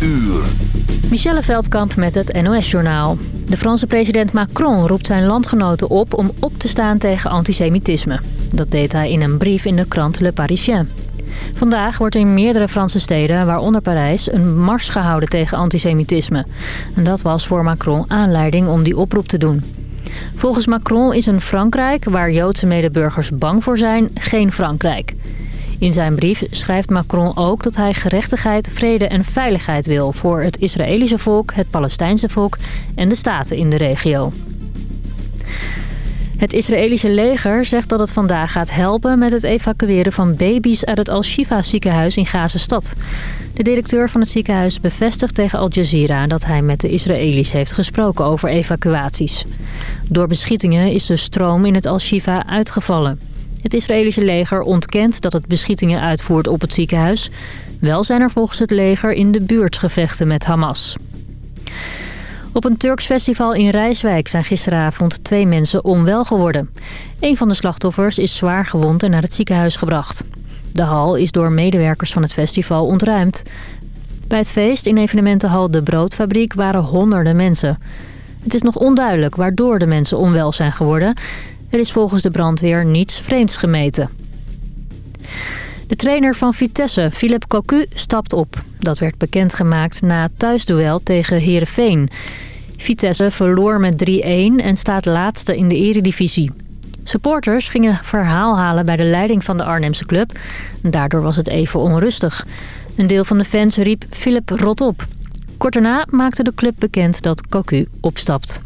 uur. Michelle Veldkamp met het NOS-journaal. De Franse president Macron roept zijn landgenoten op om op te staan tegen antisemitisme. Dat deed hij in een brief in de krant Le Parisien. Vandaag wordt in meerdere Franse steden, waaronder Parijs, een mars gehouden tegen antisemitisme. En dat was voor Macron aanleiding om die oproep te doen. Volgens Macron is een Frankrijk, waar Joodse medeburgers bang voor zijn, geen Frankrijk. In zijn brief schrijft Macron ook dat hij gerechtigheid, vrede en veiligheid wil... voor het Israëlische volk, het Palestijnse volk en de staten in de regio. Het Israëlische leger zegt dat het vandaag gaat helpen met het evacueren van baby's uit het Al-Shifa ziekenhuis in Gazastad. De directeur van het ziekenhuis bevestigt tegen Al Jazeera dat hij met de Israëli's heeft gesproken over evacuaties. Door beschietingen is de stroom in het Al-Shifa uitgevallen. Het Israëlische leger ontkent dat het beschietingen uitvoert op het ziekenhuis. Wel zijn er volgens het leger in de buurt gevechten met Hamas. Op een Turks festival in Rijswijk zijn gisteravond twee mensen onwel geworden. Een van de slachtoffers is zwaar gewond en naar het ziekenhuis gebracht. De hal is door medewerkers van het festival ontruimd. Bij het feest in evenementenhal De Broodfabriek waren honderden mensen. Het is nog onduidelijk waardoor de mensen onwel zijn geworden. Er is volgens de brandweer niets vreemds gemeten. De trainer van Vitesse, Philip Cocu, stapt op. Dat werd bekendgemaakt na het thuisduel tegen Heerenveen. Vitesse verloor met 3-1 en staat laatste in de eredivisie. Supporters gingen verhaal halen bij de leiding van de Arnhemse club. Daardoor was het even onrustig. Een deel van de fans riep Philip rot op. Kort daarna maakte de club bekend dat Cocu opstapt.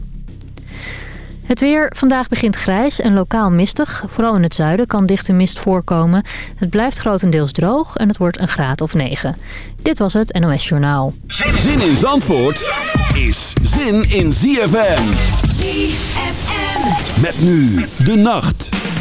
Het weer. Vandaag begint grijs en lokaal mistig. Vooral in het zuiden kan dichte mist voorkomen. Het blijft grotendeels droog en het wordt een graad of 9. Dit was het NOS Journaal. Zin in Zandvoort is zin in ZFM. ZFM. Met nu de nacht.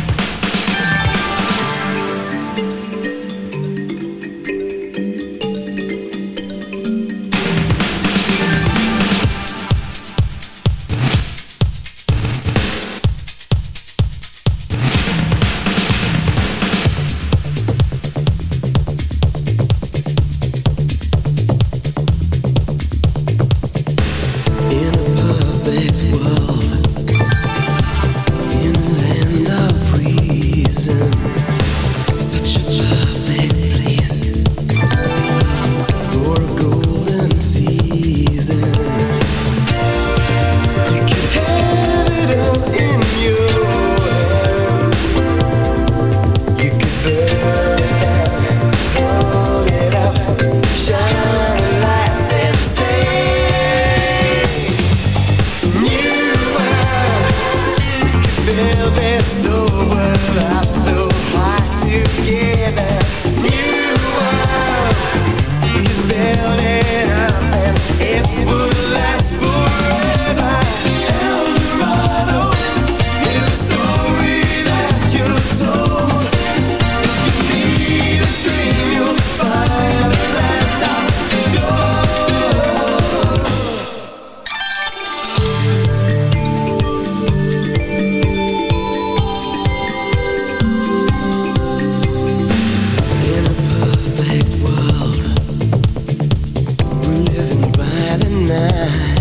Together.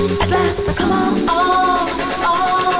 At last, so come on, on, on.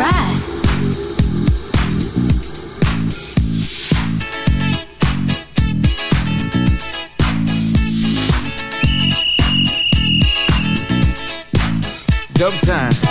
dub time.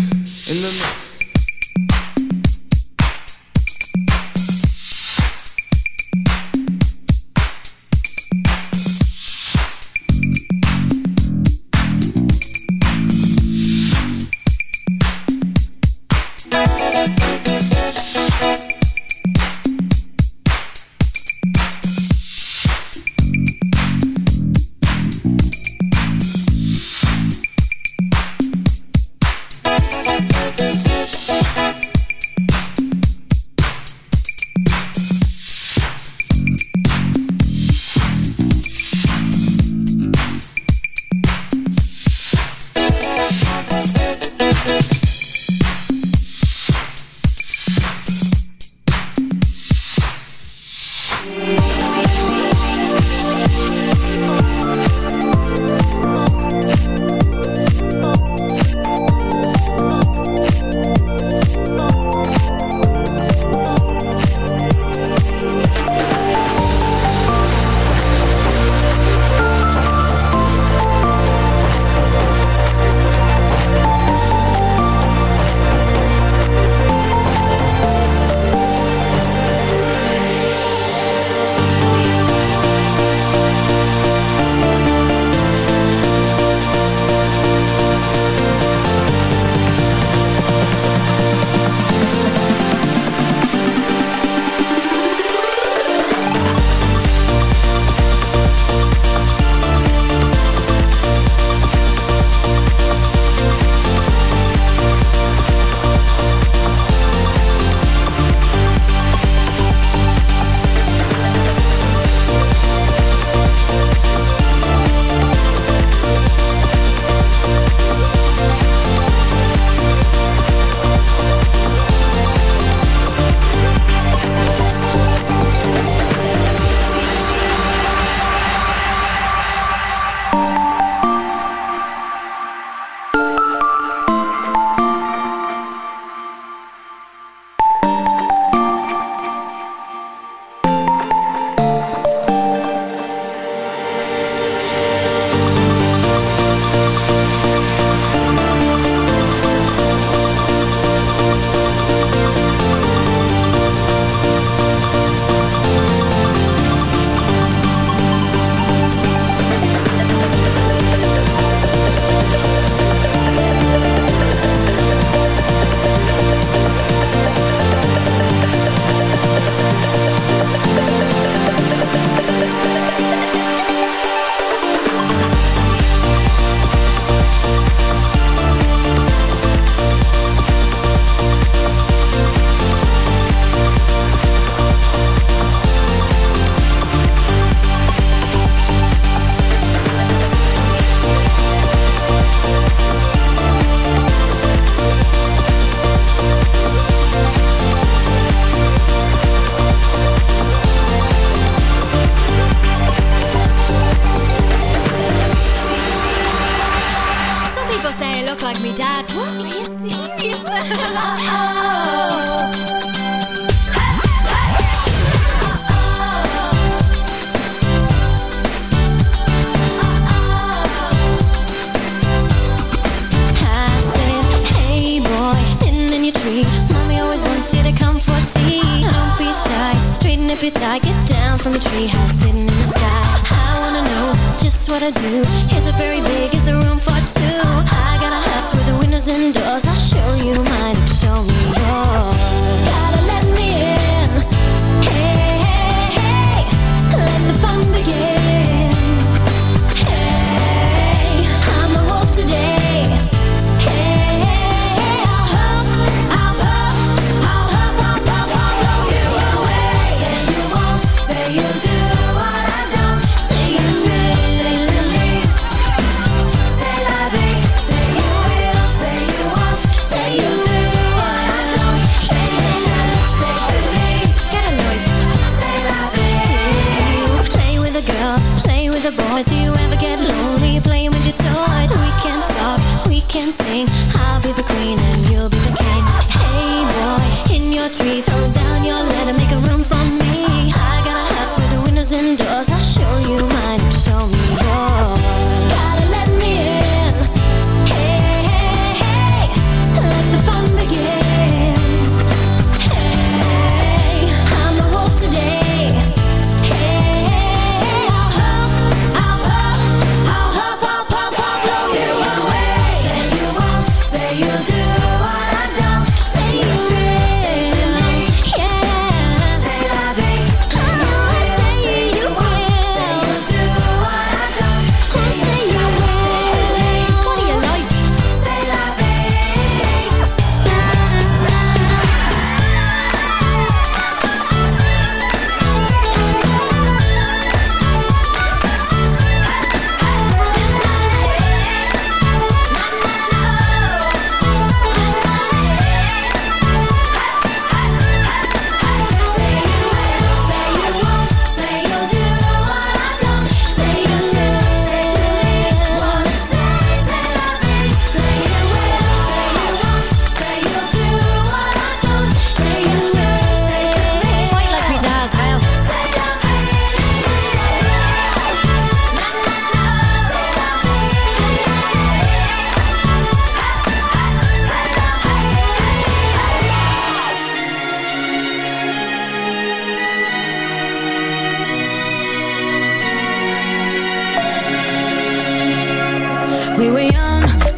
boys, do you ever get lonely playing with your toys? We can talk, we can sing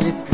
desaparecer.